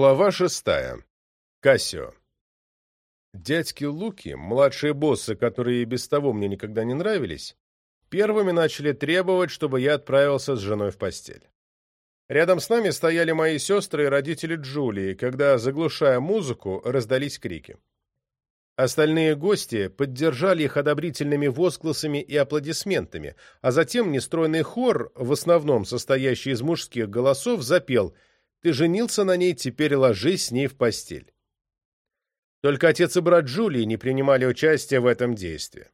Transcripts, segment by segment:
Глава шестая. Кассио. Дядьки Луки, младшие боссы, которые и без того мне никогда не нравились, первыми начали требовать, чтобы я отправился с женой в постель. Рядом с нами стояли мои сестры и родители Джулии, когда, заглушая музыку, раздались крики. Остальные гости поддержали их одобрительными возгласами и аплодисментами, а затем нестройный хор, в основном состоящий из мужских голосов, запел — ты женился на ней, теперь ложись с ней в постель. Только отец и брат Джулии не принимали участия в этом действии.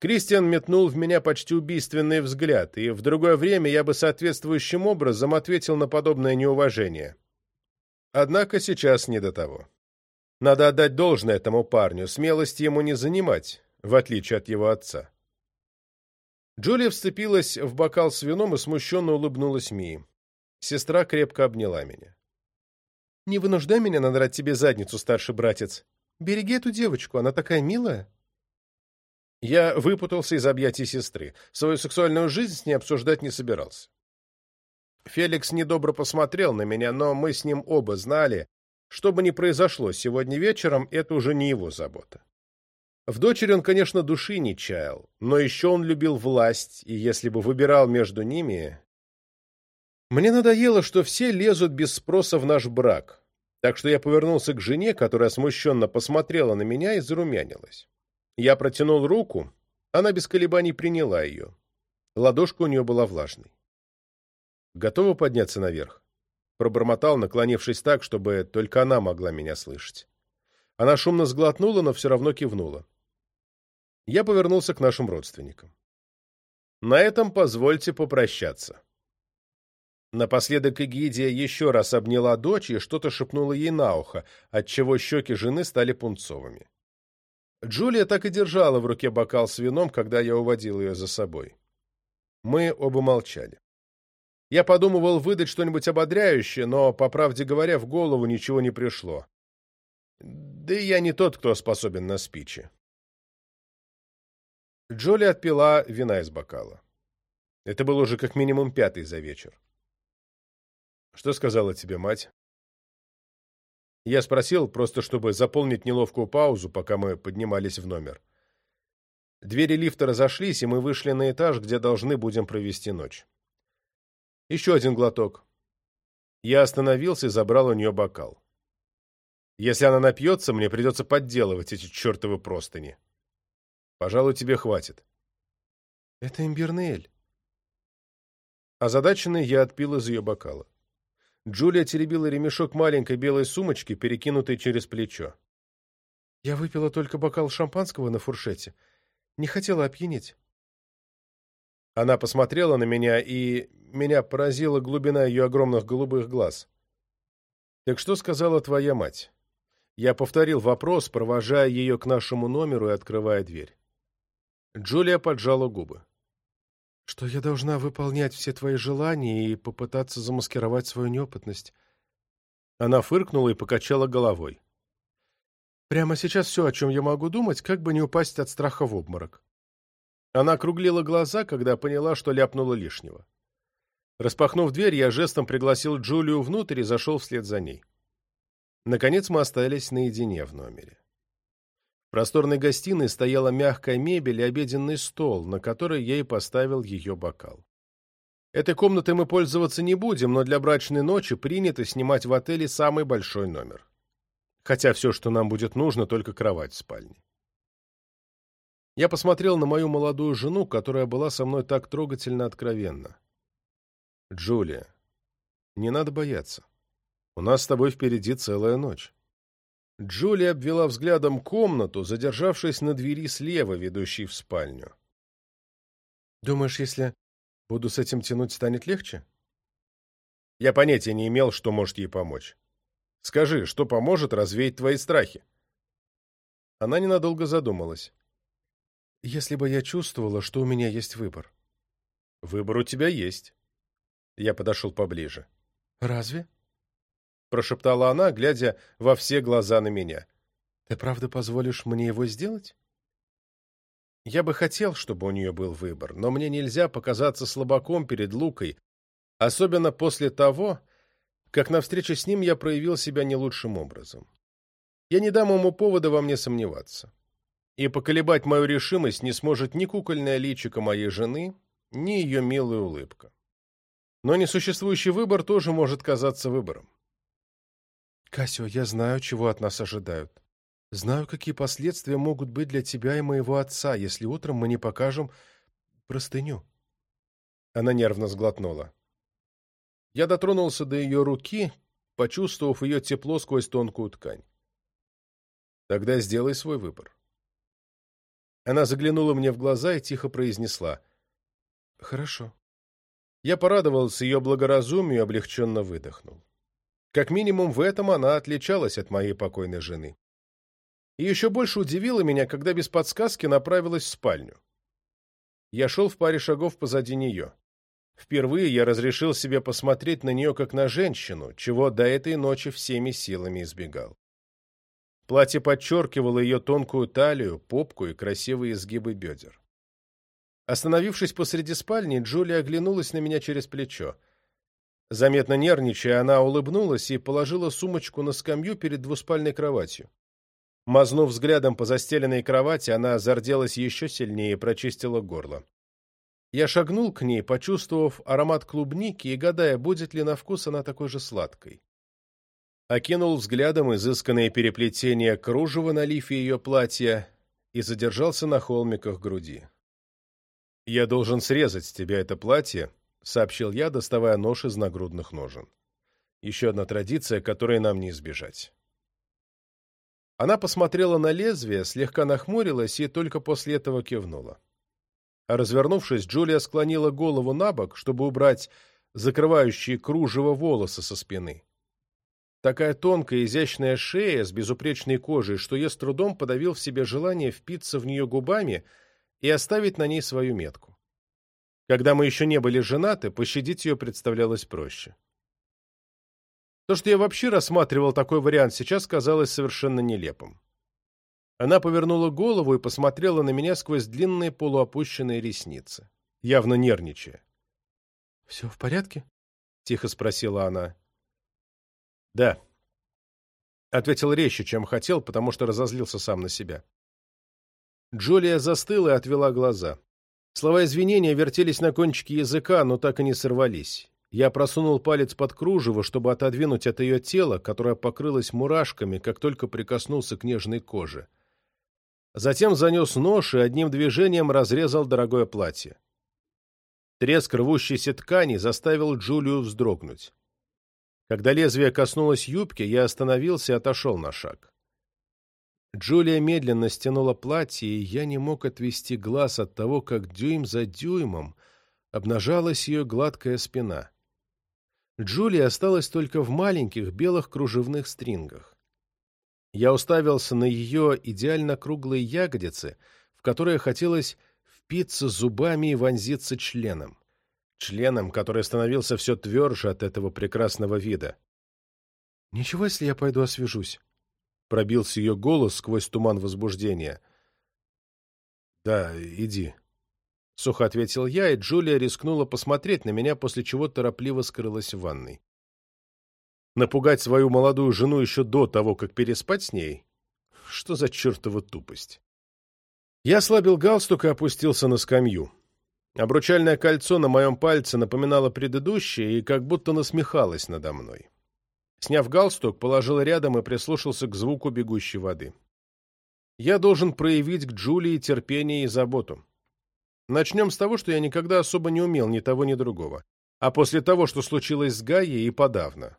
Кристиан метнул в меня почти убийственный взгляд, и в другое время я бы соответствующим образом ответил на подобное неуважение. Однако сейчас не до того. Надо отдать должное этому парню, смелости ему не занимать, в отличие от его отца. Джулия вцепилась в бокал с вином и смущенно улыбнулась Мии. Сестра крепко обняла меня. «Не вынуждай меня надрать тебе задницу, старший братец. Береги эту девочку, она такая милая». Я выпутался из объятий сестры. Свою сексуальную жизнь с ней обсуждать не собирался. Феликс недобро посмотрел на меня, но мы с ним оба знали, что бы ни произошло сегодня вечером, это уже не его забота. В дочери он, конечно, души не чаял, но еще он любил власть, и если бы выбирал между ними, мне надоело, что все лезут без спроса в наш брак, так что я повернулся к жене, которая смущенно посмотрела на меня и зарумянилась. Я протянул руку, она без колебаний приняла ее. Ладошка у нее была влажной. «Готова подняться наверх?» Пробормотал, наклонившись так, чтобы только она могла меня слышать. Она шумно сглотнула, но все равно кивнула. Я повернулся к нашим родственникам. «На этом позвольте попрощаться». Напоследок Эгидия еще раз обняла дочь и что-то шепнула ей на ухо, отчего щеки жены стали пунцовыми. Джулия так и держала в руке бокал с вином, когда я уводил ее за собой. Мы оба молчали. Я подумывал выдать что-нибудь ободряющее, но, по правде говоря, в голову ничего не пришло. Да и я не тот, кто способен на спичи. Джоли отпила вина из бокала. Это был уже как минимум пятый за вечер. Что сказала тебе мать? Я спросил, просто чтобы заполнить неловкую паузу, пока мы поднимались в номер. Двери лифта разошлись, и мы вышли на этаж, где должны будем провести ночь. Еще один глоток. Я остановился и забрал у нее бокал. Если она напьется, мне придется подделывать эти чертовы простыни. Пожалуй, тебе хватит. Это имбирный эль. Озадаченный я отпил из ее бокала. Джулия теребила ремешок маленькой белой сумочки, перекинутой через плечо. «Я выпила только бокал шампанского на фуршете. Не хотела опьянеть». Она посмотрела на меня, и меня поразила глубина ее огромных голубых глаз. «Так что сказала твоя мать?» Я повторил вопрос, провожая ее к нашему номеру и открывая дверь. Джулия поджала губы что я должна выполнять все твои желания и попытаться замаскировать свою неопытность. Она фыркнула и покачала головой. Прямо сейчас все, о чем я могу думать, как бы не упасть от страха в обморок. Она округлила глаза, когда поняла, что ляпнула лишнего. Распахнув дверь, я жестом пригласил Джулию внутрь и зашел вслед за ней. Наконец мы остались наедине в номере просторной гостиной стояла мягкая мебель и обеденный стол, на который и поставил ее бокал. Этой комнатой мы пользоваться не будем, но для брачной ночи принято снимать в отеле самый большой номер. Хотя все, что нам будет нужно, только кровать в спальне. Я посмотрел на мою молодую жену, которая была со мной так трогательно откровенна. «Джулия, не надо бояться. У нас с тобой впереди целая ночь». Джулия обвела взглядом комнату, задержавшись на двери слева, ведущей в спальню. «Думаешь, если буду с этим тянуть, станет легче?» Я понятия не имел, что может ей помочь. «Скажи, что поможет развеять твои страхи?» Она ненадолго задумалась. «Если бы я чувствовала, что у меня есть выбор». «Выбор у тебя есть». Я подошел поближе. «Разве?» Прошептала она, глядя во все глаза на меня. «Ты правда позволишь мне его сделать?» Я бы хотел, чтобы у нее был выбор, но мне нельзя показаться слабаком перед Лукой, особенно после того, как на встрече с ним я проявил себя не лучшим образом. Я не дам ему повода во мне сомневаться. И поколебать мою решимость не сможет ни кукольное личико моей жены, ни ее милая улыбка. Но несуществующий выбор тоже может казаться выбором. «Кассио, я знаю, чего от нас ожидают. Знаю, какие последствия могут быть для тебя и моего отца, если утром мы не покажем простыню». Она нервно сглотнула. Я дотронулся до ее руки, почувствовав ее тепло сквозь тонкую ткань. «Тогда сделай свой выбор». Она заглянула мне в глаза и тихо произнесла. «Хорошо». Я порадовался ее благоразумию и облегченно выдохнул. Как минимум в этом она отличалась от моей покойной жены. И еще больше удивило меня, когда без подсказки направилась в спальню. Я шел в паре шагов позади нее. Впервые я разрешил себе посмотреть на нее как на женщину, чего до этой ночи всеми силами избегал. Платье подчеркивало ее тонкую талию, попку и красивые изгибы бедер. Остановившись посреди спальни, Джулия оглянулась на меня через плечо. Заметно нервничая, она улыбнулась и положила сумочку на скамью перед двуспальной кроватью. Мазнув взглядом по застеленной кровати, она зарделась еще сильнее и прочистила горло. Я шагнул к ней, почувствовав аромат клубники и гадая, будет ли на вкус она такой же сладкой. Окинул взглядом изысканные переплетения кружева на лифе ее платья и задержался на холмиках груди. «Я должен срезать с тебя это платье», — сообщил я, доставая нож из нагрудных ножен. «Еще одна традиция, которой нам не избежать». Она посмотрела на лезвие, слегка нахмурилась и только после этого кивнула. Развернувшись, Джулия склонила голову на бок, чтобы убрать закрывающие кружево волосы со спины. Такая тонкая, изящная шея с безупречной кожей, что я с трудом подавил в себе желание впиться в нее губами и оставить на ней свою метку. Когда мы еще не были женаты, пощадить ее представлялось проще. То, что я вообще рассматривал такой вариант, сейчас казалось совершенно нелепым. Она повернула голову и посмотрела на меня сквозь длинные полуопущенные ресницы, явно нервничая. — Все в порядке? — тихо спросила она. — Да. Ответил резче, чем хотел, потому что разозлился сам на себя. Джулия застыла и отвела глаза. Слова извинения вертелись на кончике языка, но так и не сорвались. Я просунул палец под кружево, чтобы отодвинуть от ее тела, которое покрылось мурашками, как только прикоснулся к нежной коже. — Затем занес нож и одним движением разрезал дорогое платье. Треск рвущейся ткани заставил Джулию вздрогнуть. Когда лезвие коснулось юбки, я остановился и отошел на шаг. Джулия медленно стянула платье, и я не мог отвести глаз от того, как дюйм за дюймом обнажалась ее гладкая спина. Джулия осталась только в маленьких белых кружевных стрингах. Я уставился на ее идеально круглые ягодицы, в которые хотелось впиться зубами и вонзиться членом. Членом, который становился все тверже от этого прекрасного вида. «Ничего, если я пойду освежусь?» Пробился ее голос сквозь туман возбуждения. «Да, иди», — сухо ответил я, и Джулия рискнула посмотреть на меня, после чего торопливо скрылась в ванной. Напугать свою молодую жену еще до того, как переспать с ней? Что за чертова тупость? Я ослабил галстук и опустился на скамью. Обручальное кольцо на моем пальце напоминало предыдущее и как будто насмехалось надо мной. Сняв галстук, положил рядом и прислушался к звуку бегущей воды. Я должен проявить к Джулии терпение и заботу. Начнем с того, что я никогда особо не умел ни того, ни другого. А после того, что случилось с Гаей, и подавно.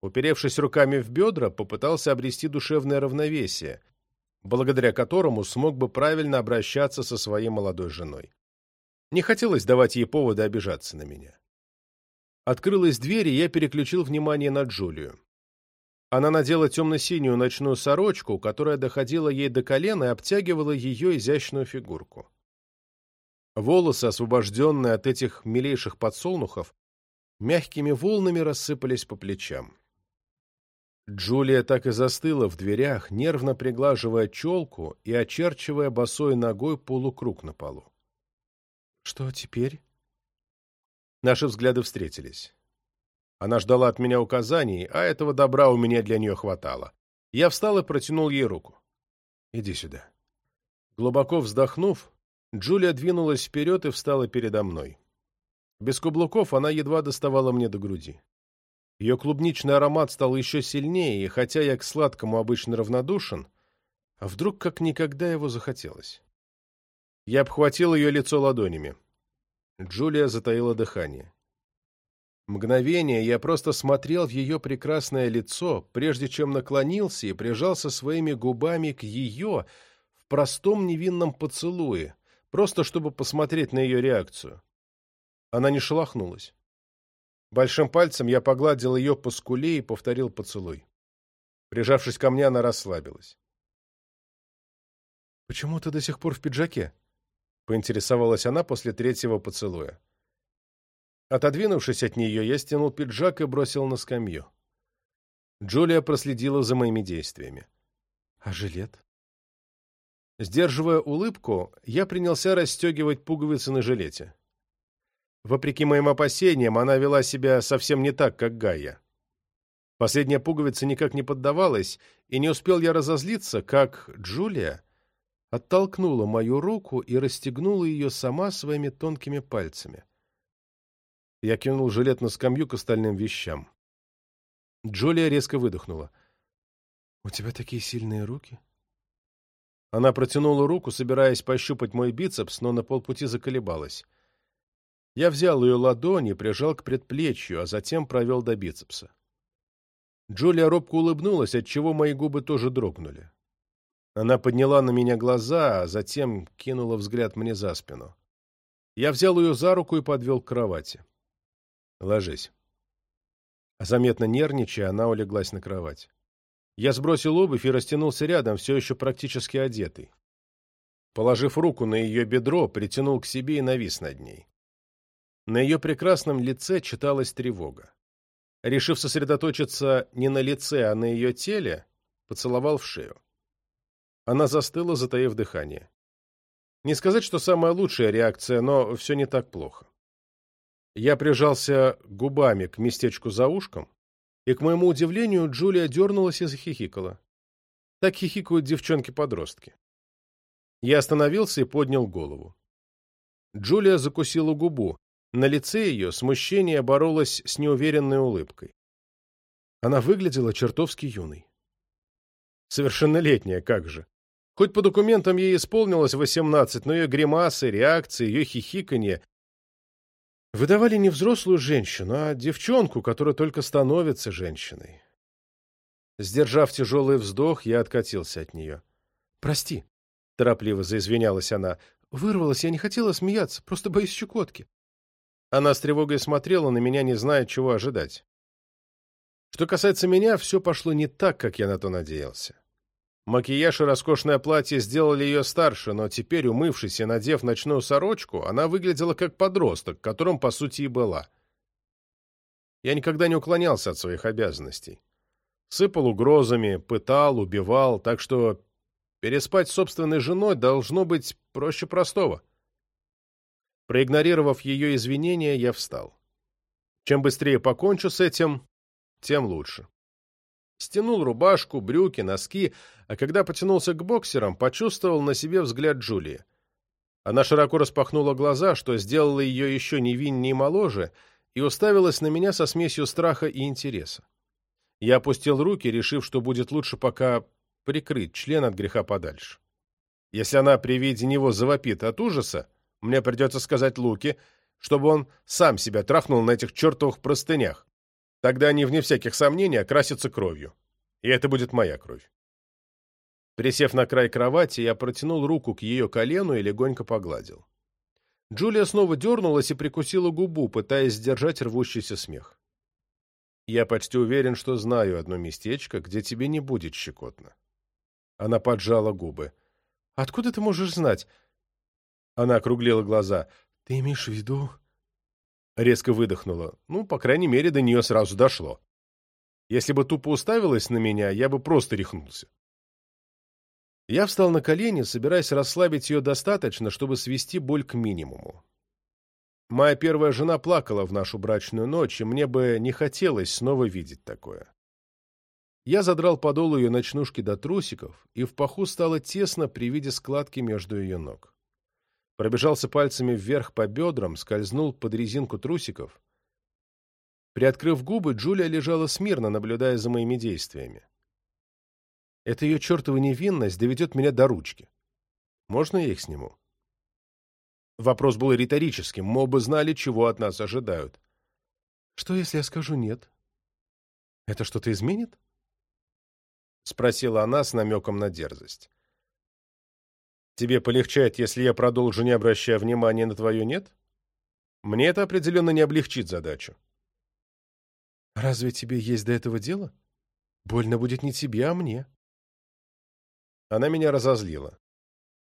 Уперевшись руками в бедра, попытался обрести душевное равновесие, благодаря которому смог бы правильно обращаться со своей молодой женой. Не хотелось давать ей повода обижаться на меня. Открылась дверь, и я переключил внимание на Джулию. Она надела темно-синюю ночную сорочку, которая доходила ей до колена и обтягивала ее изящную фигурку. Волосы, освобожденные от этих милейших подсолнухов, мягкими волнами рассыпались по плечам. Джулия так и застыла в дверях, нервно приглаживая челку и очерчивая босой ногой полукруг на полу. — Что теперь? Наши взгляды встретились. Она ждала от меня указаний, а этого добра у меня для нее хватало. Я встал и протянул ей руку. «Иди сюда». Глубоко вздохнув, Джулия двинулась вперед и встала передо мной. Без каблуков она едва доставала мне до груди. Ее клубничный аромат стал еще сильнее, и хотя я к сладкому обычно равнодушен, а вдруг как никогда его захотелось. Я обхватил ее лицо ладонями. Джулия затаила дыхание. Мгновение я просто смотрел в ее прекрасное лицо, прежде чем наклонился и прижался своими губами к ее в простом невинном поцелуе, просто чтобы посмотреть на ее реакцию. Она не шелохнулась. Большим пальцем я погладил ее по скуле и повторил поцелуй. Прижавшись ко мне, она расслабилась. «Почему ты до сих пор в пиджаке?» — поинтересовалась она после третьего поцелуя. Отодвинувшись от нее, я стянул пиджак и бросил на скамью. Джулия проследила за моими действиями. «А жилет?» Сдерживая улыбку, я принялся расстегивать пуговицы на жилете. Вопреки моим опасениям, она вела себя совсем не так, как Гайя. Последняя пуговица никак не поддавалась, и не успел я разозлиться, как Джулия оттолкнула мою руку и расстегнула ее сама своими тонкими пальцами. Я кинул жилет на скамью к остальным вещам. Джулия резко выдохнула. «У тебя такие сильные руки?» Она протянула руку, собираясь пощупать мой бицепс, но на полпути заколебалась. Я взял ее ладонь и прижал к предплечью, а затем провел до бицепса. Джулия робко улыбнулась, отчего мои губы тоже дрогнули. Она подняла на меня глаза, а затем кинула взгляд мне за спину. Я взял ее за руку и подвел к кровати. Ложись. Заметно нервничая, она улеглась на кровать. Я сбросил обувь и растянулся рядом, все еще практически одетый. Положив руку на ее бедро, притянул к себе и навис над ней. На ее прекрасном лице читалась тревога. Решив сосредоточиться не на лице, а на ее теле, поцеловал в шею. Она застыла, затаив дыхание. Не сказать, что самая лучшая реакция, но все не так плохо. Я прижался губами к местечку за ушком, и, к моему удивлению, Джулия дернулась и захихикала. Так хихикают девчонки-подростки. Я остановился и поднял голову. Джулия закусила губу. На лице ее смущение боролось с неуверенной улыбкой. Она выглядела чертовски юной. Совершеннолетняя, как же. Хоть по документам ей исполнилось восемнадцать, но ее гримасы, реакции, ее хихиканье Выдавали не взрослую женщину, а девчонку, которая только становится женщиной. Сдержав тяжелый вздох, я откатился от нее. «Прости», — торопливо заизвинялась она. «Вырвалась, я не хотела смеяться, просто боюсь щекотки». Она с тревогой смотрела на меня, не зная, чего ожидать. Что касается меня, все пошло не так, как я на то надеялся. Макияж и роскошное платье сделали ее старше, но теперь, умывшись и надев ночную сорочку, она выглядела как подросток, которым, по сути, и была. Я никогда не уклонялся от своих обязанностей. Сыпал угрозами, пытал, убивал, так что переспать с собственной женой должно быть проще простого. Проигнорировав ее извинения, я встал. Чем быстрее покончу с этим, тем лучше. Стянул рубашку, брюки, носки, а когда потянулся к боксерам, почувствовал на себе взгляд Джулии. Она широко распахнула глаза, что сделало ее еще невиннее и моложе, и уставилась на меня со смесью страха и интереса. Я опустил руки, решив, что будет лучше пока прикрыть член от греха подальше. Если она при виде него завопит от ужаса, мне придется сказать Луке, чтобы он сам себя трахнул на этих чертовых простынях. Тогда они, вне всяких сомнений, окрасятся кровью. И это будет моя кровь. Присев на край кровати, я протянул руку к ее колену и легонько погладил. Джулия снова дернулась и прикусила губу, пытаясь сдержать рвущийся смех. «Я почти уверен, что знаю одно местечко, где тебе не будет щекотно». Она поджала губы. «Откуда ты можешь знать?» Она округлила глаза. «Ты имеешь в виду...» Резко выдохнула. Ну, по крайней мере, до нее сразу дошло. Если бы тупо уставилась на меня, я бы просто рехнулся. Я встал на колени, собираясь расслабить ее достаточно, чтобы свести боль к минимуму. Моя первая жена плакала в нашу брачную ночь, и мне бы не хотелось снова видеть такое. Я задрал подол ее ночнушки до трусиков, и в паху стало тесно при виде складки между ее ног. Пробежался пальцами вверх по бедрам, скользнул под резинку трусиков. Приоткрыв губы, Джулия лежала смирно, наблюдая за моими действиями. Эта ее чертова невинность доведет меня до ручки. Можно я их сниму? Вопрос был риторическим, мы оба знали, чего от нас ожидают. Что, если я скажу «нет»? Это что-то изменит? — спросила она с намеком на дерзость. «Тебе полегчает, если я продолжу, не обращая внимания на твое «нет»? Мне это определенно не облегчит задачу». «Разве тебе есть до этого дело? Больно будет не тебе, а мне». Она меня разозлила.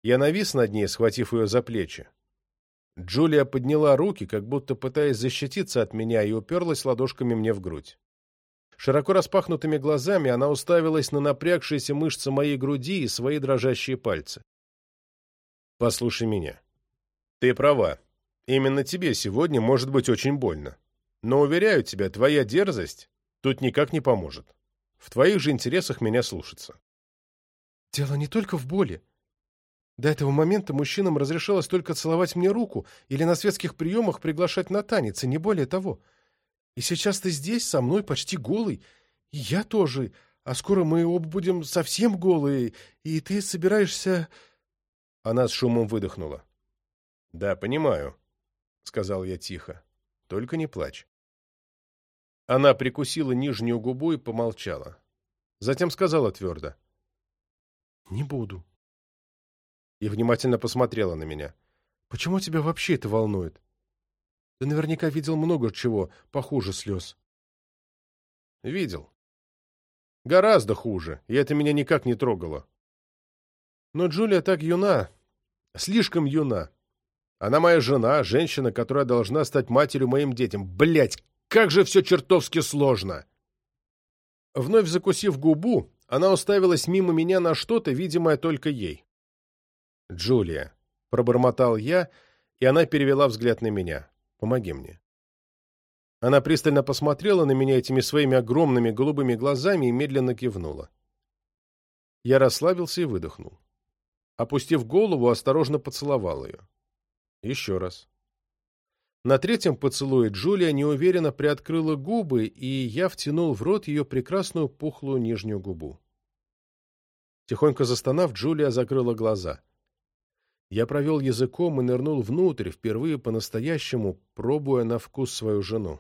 Я навис над ней, схватив ее за плечи. Джулия подняла руки, как будто пытаясь защититься от меня, и уперлась ладошками мне в грудь. Широко распахнутыми глазами она уставилась на напрягшиеся мышцы моей груди и свои дрожащие пальцы. «Послушай меня. Ты права. Именно тебе сегодня может быть очень больно. Но, уверяю тебя, твоя дерзость тут никак не поможет. В твоих же интересах меня слушаться». «Дело не только в боли. До этого момента мужчинам разрешалось только целовать мне руку или на светских приемах приглашать на танец, и не более того». И сейчас ты здесь, со мной, почти голый. И я тоже. А скоро мы оба будем совсем голые, и ты собираешься...» Она с шумом выдохнула. «Да, понимаю», — сказал я тихо. «Только не плачь». Она прикусила нижнюю губу и помолчала. Затем сказала твердо. «Не буду». И внимательно посмотрела на меня. «Почему тебя вообще это волнует? Ты наверняка видел много чего похуже слез. Видел. Гораздо хуже, и это меня никак не трогало. Но Джулия так юна, слишком юна. Она моя жена, женщина, которая должна стать матерью моим детям. Блять, как же все чертовски сложно! Вновь закусив губу, она уставилась мимо меня на что-то, видимое только ей. «Джулия», — пробормотал я, и она перевела взгляд на меня. Помоги мне». Она пристально посмотрела на меня этими своими огромными голубыми глазами и медленно кивнула. Я расслабился и выдохнул. Опустив голову, осторожно поцеловал ее. Еще раз. На третьем поцелуе Джулия неуверенно приоткрыла губы, и я втянул в рот ее прекрасную пухлую нижнюю губу. Тихонько застонав, Джулия закрыла глаза. Я провел языком и нырнул внутрь, впервые по-настоящему пробуя на вкус свою жену.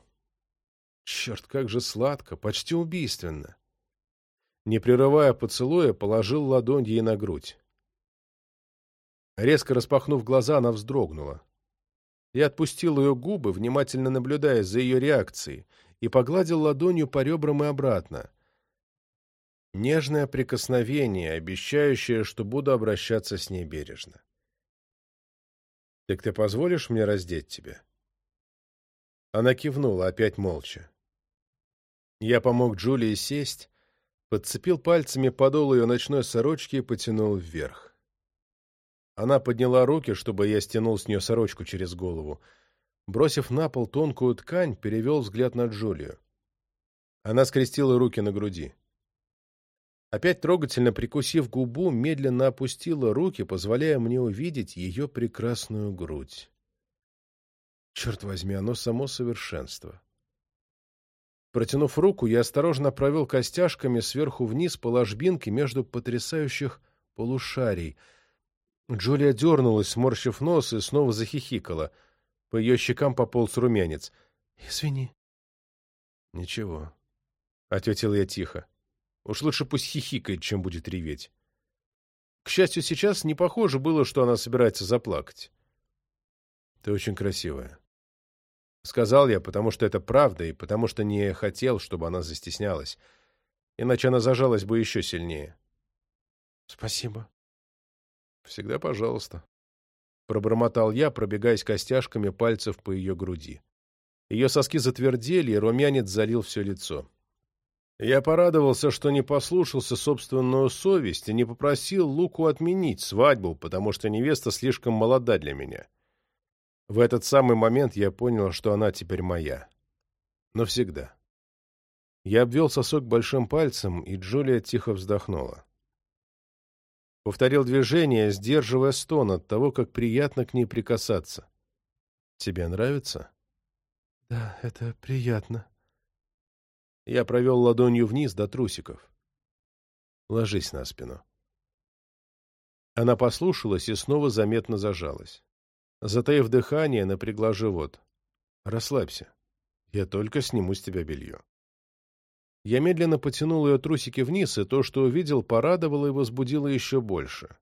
Черт, как же сладко, почти убийственно. Не прерывая поцелуя, положил ладонь ей на грудь. Резко распахнув глаза, она вздрогнула. Я отпустил ее губы, внимательно наблюдая за ее реакцией, и погладил ладонью по ребрам и обратно. Нежное прикосновение, обещающее, что буду обращаться с ней бережно. «Так ты позволишь мне раздеть тебя?» Она кивнула, опять молча. Я помог Джулии сесть, подцепил пальцами подол ее ночной сорочки и потянул вверх. Она подняла руки, чтобы я стянул с нее сорочку через голову. Бросив на пол тонкую ткань, перевел взгляд на Джулию. Она скрестила руки на груди. Опять трогательно прикусив губу, медленно опустила руки, позволяя мне увидеть ее прекрасную грудь. Черт возьми, оно само совершенство. Протянув руку, я осторожно провел костяшками сверху вниз по ложбинке между потрясающих полушарий. Джулия дернулась, сморщив нос, и снова захихикала. По ее щекам пополз румянец. — Извини. — Ничего, — ответил я тихо. Уж лучше пусть хихикает, чем будет реветь. К счастью, сейчас не похоже было, что она собирается заплакать. «Ты очень красивая», — сказал я, потому что это правда и потому что не хотел, чтобы она застеснялась. Иначе она зажалась бы еще сильнее. «Спасибо». «Всегда пожалуйста», — пробормотал я, пробегаясь костяшками пальцев по ее груди. Ее соски затвердели, и румянец залил все лицо. Я порадовался, что не послушался собственную совесть и не попросил Луку отменить свадьбу, потому что невеста слишком молода для меня. В этот самый момент я понял, что она теперь моя. Навсегда. Я обвел сосок большим пальцем, и Джулия тихо вздохнула. Повторил движение, сдерживая стон от того, как приятно к ней прикасаться. «Тебе нравится?» «Да, это приятно». Я провел ладонью вниз до трусиков. «Ложись на спину». Она послушалась и снова заметно зажалась. Затаив дыхание, напрягла живот. «Расслабься. Я только сниму с тебя белье». Я медленно потянул ее трусики вниз, и то, что увидел, порадовало и возбудило еще больше.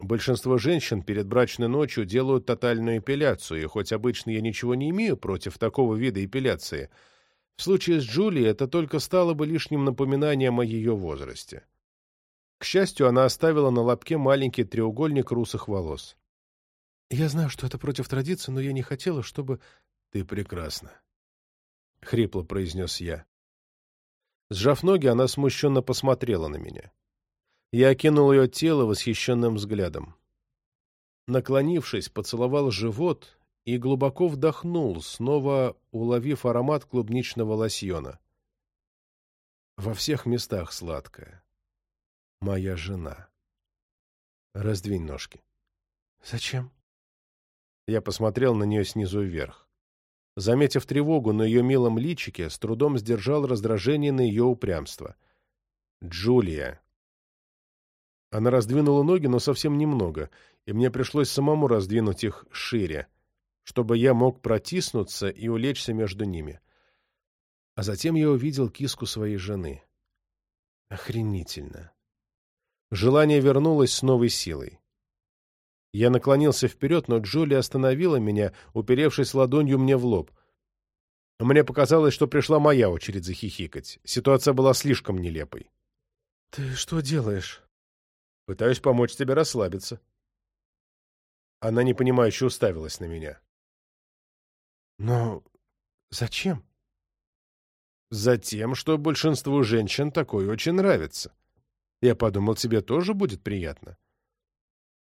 Большинство женщин перед брачной ночью делают тотальную эпиляцию, и хоть обычно я ничего не имею против такого вида эпиляции, в случае с Джулией это только стало бы лишним напоминанием о ее возрасте. К счастью, она оставила на лобке маленький треугольник русых волос. «Я знаю, что это против традиции, но я не хотела, чтобы...» «Ты прекрасна», — хрипло произнес я. Сжав ноги, она смущенно посмотрела на меня. Я окинул ее тело восхищенным взглядом. Наклонившись, поцеловал живот и глубоко вдохнул, снова уловив аромат клубничного лосьона. Во всех местах сладкое. Моя жена. Раздвинь ножки. Зачем? Я посмотрел на нее снизу вверх. Заметив тревогу на ее милом личике, с трудом сдержал раздражение на ее упрямство. «Джулия!» Она раздвинула ноги, но совсем немного, и мне пришлось самому раздвинуть их шире, чтобы я мог протиснуться и улечься между ними. А затем я увидел киску своей жены. Охренительно. Желание вернулось с новой силой. Я наклонился вперед, но Джули остановила меня, уперевшись ладонью мне в лоб. Мне показалось, что пришла моя очередь захихикать. Ситуация была слишком нелепой. — Ты что делаешь? — Пытаюсь помочь тебе расслабиться. Она непонимающе уставилась на меня. — Но зачем? — Затем, что большинству женщин такое очень нравится. Я подумал, тебе тоже будет приятно. —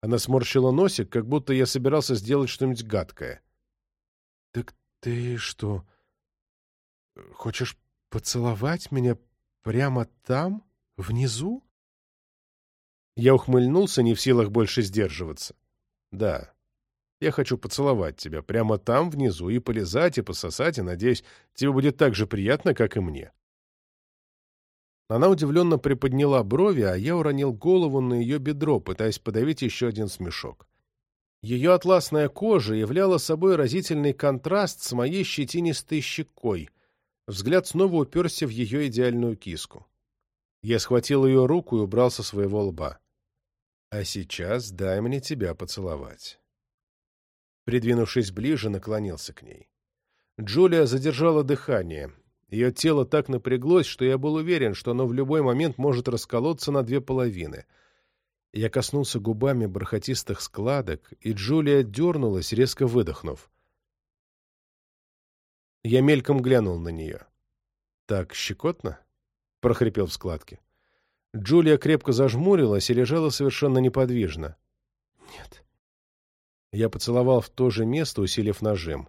она сморщила носик, как будто я собирался сделать что-нибудь гадкое. — Так ты что, хочешь поцеловать меня прямо там, внизу? Я ухмыльнулся, не в силах больше сдерживаться. — Да, я хочу поцеловать тебя прямо там, внизу, и полизать, и пососать, и, надеюсь, тебе будет так же приятно, как и мне. Она удивленно приподняла брови, а я уронил голову на ее бедро, пытаясь подавить еще один смешок. Ее атласная кожа являла собой разительный контраст с моей щетинистой щекой. Взгляд снова уперся в ее идеальную киску. Я схватил ее руку и убрал со своего лба. «А сейчас дай мне тебя поцеловать». Придвинувшись ближе, наклонился к ней. Джулия задержала дыхание. Ее тело так напряглось, что я был уверен, что оно в любой момент может расколоться на две половины. Я коснулся губами бархатистых складок, и Джулия дернулась, резко выдохнув. Я мельком глянул на нее. «Так щекотно?» — прохрипел в складке. Джулия крепко зажмурилась и лежала совершенно неподвижно. «Нет». Я поцеловал в то же место, усилив нажим.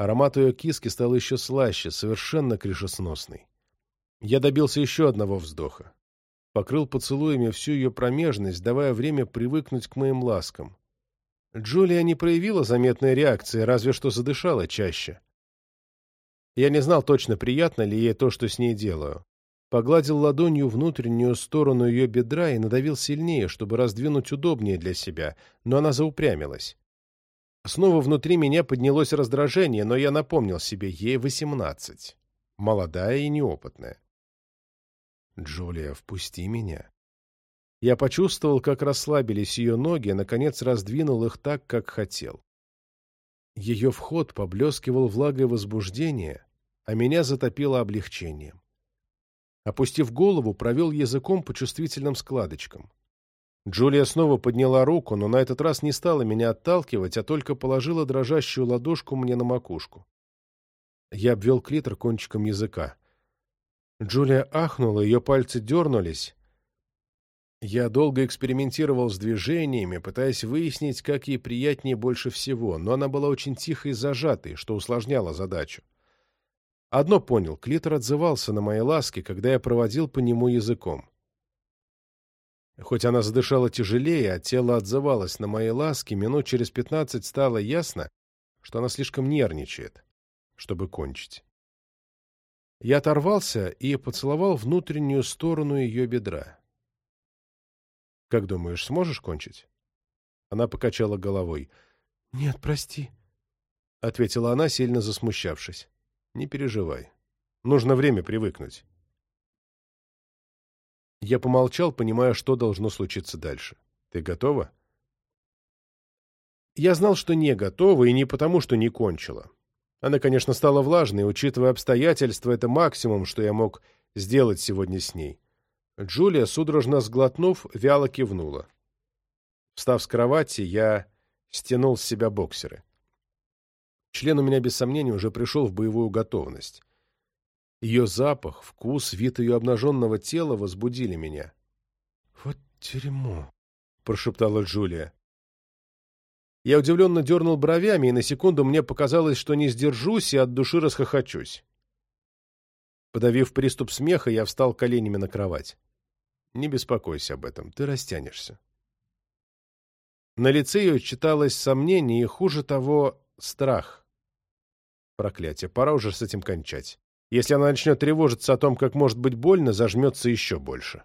Аромат ее киски стал еще слаще, совершенно крышесносный. Я добился еще одного вздоха. Покрыл поцелуями всю ее промежность, давая время привыкнуть к моим ласкам. Джулия не проявила заметной реакции, разве что задышала чаще. Я не знал точно, приятно ли ей то, что с ней делаю. Погладил ладонью внутреннюю сторону ее бедра и надавил сильнее, чтобы раздвинуть удобнее для себя, но она заупрямилась. Снова внутри меня поднялось раздражение, но я напомнил себе, ей восемнадцать. Молодая и неопытная. «Джулия, впусти меня». Я почувствовал, как расслабились ее ноги, наконец раздвинул их так, как хотел. Ее вход поблескивал влагой возбуждения, а меня затопило облегчением. Опустив голову, провел языком по чувствительным складочкам. Джулия снова подняла руку, но на этот раз не стала меня отталкивать, а только положила дрожащую ладошку мне на макушку. Я обвел клитор кончиком языка. Джулия ахнула, ее пальцы дернулись. Я долго экспериментировал с движениями, пытаясь выяснить, как ей приятнее больше всего, но она была очень тихой и зажатой, что усложняло задачу. Одно понял, клитор отзывался на мои ласки, когда я проводил по нему языком. Хоть она задышала тяжелее, а тело отзывалось на мои ласки, минут через пятнадцать стало ясно, что она слишком нервничает, чтобы кончить. Я оторвался и поцеловал внутреннюю сторону ее бедра. «Как думаешь, сможешь кончить?» Она покачала головой. «Нет, прости», — ответила она, сильно засмущавшись. «Не переживай. Нужно время привыкнуть». Я помолчал, понимая, что должно случиться дальше. «Ты готова?» Я знал, что не готова, и не потому, что не кончила. Она, конечно, стала влажной, учитывая обстоятельства, это максимум, что я мог сделать сегодня с ней. Джулия, судорожно сглотнув, вяло кивнула. Встав с кровати, я стянул с себя боксеры. Член у меня, без сомнения, уже пришел в боевую готовность. Ее запах, вкус, вид ее обнаженного тела возбудили меня. — Вот дерьмо, — прошептала Джулия. Я удивленно дернул бровями, и на секунду мне показалось, что не сдержусь и от души расхохочусь. Подавив приступ смеха, я встал коленями на кровать. «Не беспокойся об этом, ты растянешься». На лице ее читалось сомнение и, хуже того, страх. Проклятие, пора уже с этим кончать. Если она начнет тревожиться о том, как может быть больно, зажмется еще больше.